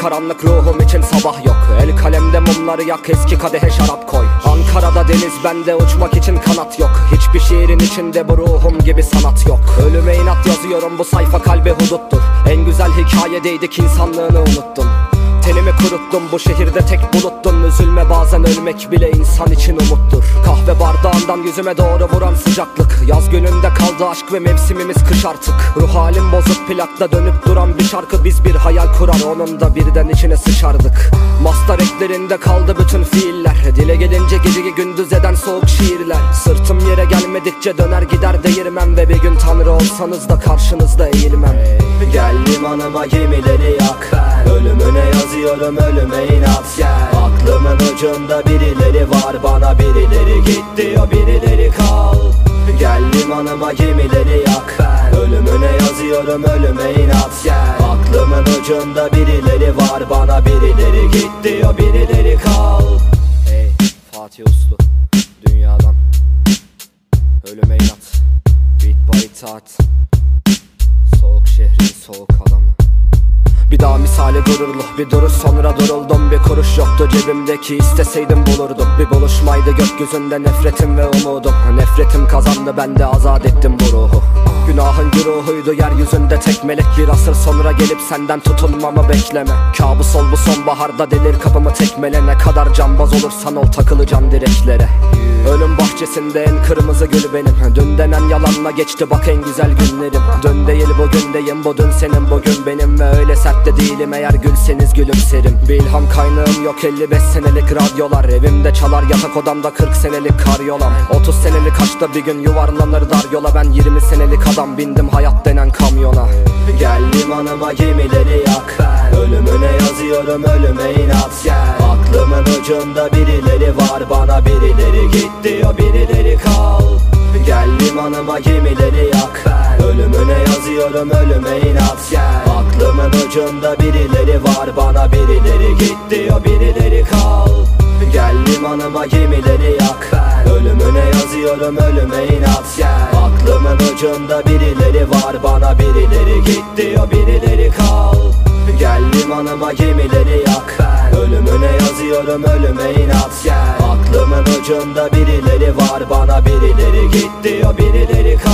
karanlık ruhum için sabah yok. El kalemde mumları yak eski kadehe şarap koy. Ankara'da deniz bende uçmak için kanat yok. Hiçbir şiirin içinde bu ruhum gibi sanat yok. Ölüme inat yazıyorum bu sayfa kalbe huduttur. En güzel hikayedeydik insanlığını unuttun Tenimi kuruttum bu şehirde tek buluttun. Üzülme bazen ölmek bile insan için umuttur. Kahve bardağından yüzüme doğru vuran sıcaklık. Yaz gününde kaldı aşk ve mevsimimiz kış artık. Ruh halim bozuk plakta dönüp duran bir şarkı Biz bir hayal kurar. Onun da birden içine sıçardık. Mastar eklerinde kaldı bütün fiiller. Dile gelince geceyi gündüz eden soğuk şiirler. Sırtım yere gelmedikçe döner gider değirmem Ve bir gün tanrı olsanız da karşınızda eğilmem. Gel limanıma gemileri yak Ölümüne yazıyorum ölüme inat gel. Aklımın ucunda birileri var bana birileri git diyor birileri kal. Gel limanıma gemileri yak Ölümüne yazıyorum ölüme inat gel. Aklımın ucunda birileri var bana birileri git diyor birileri kal. Hey Fatih Uslu Dünyadan Ölüme inat. Beat by itaat Soğuk şehrin soğuk adamı bir daha misali gururlu bir duruş sonra duruldum. Bir kuruş yoktu cebimdeki isteseydim bulurdum. Bir buluşmaydı gökyüzünde nefretim ve umudum. Nefretim kazandı ben de azat ettim bu ruhu Günahın güruhuydu yeryüzünde tek melek. Bir asır sonra gelip senden tutunmamı bekleme. Kabus ol bu sonbaharda delir kapımı tekmele Ne kadar cambaz olursan ol takılacaksın direklere. Ölüm bahçesinde en kırmızı gül benim. Dün denen yalanla geçti bak en güzel günlerim. Dün değil bugündeyim bu dün senin bugün benim. Ve öyle sert de değilim eğer gülseniz gülümserim. Bir ilham kaynağım yok 55 senelik radyolar. Evimde çalar yatak odamda 40 senelik karyolam. 30 senelik aşkta bir gün yuvarlanır dar yola. Ben 20 senelik adam bindim hayat denen kamyona. Gel limanıma gemileri yak Ölümüne yazıyorum ölüme inat gel. Aklımın ucunda birileri var bana birileri git diyor birileri kal. Gel limanıma gemileri yak Ölümüne yazıyorum ölüme inat gel. Aklımın ucunda birileri var bana birileri git diyor birileri kal. Gel limanıma gemileri yak Ölümüne yazıyorum ölüme inat ucunda birileri var bana birileri git diyor birileri kal. Gel limanıma gemileri yak Ölümüne yazıyorum ölüme inat gel. Aklımın ucunda birileri var bana birileri git diyor birileri kal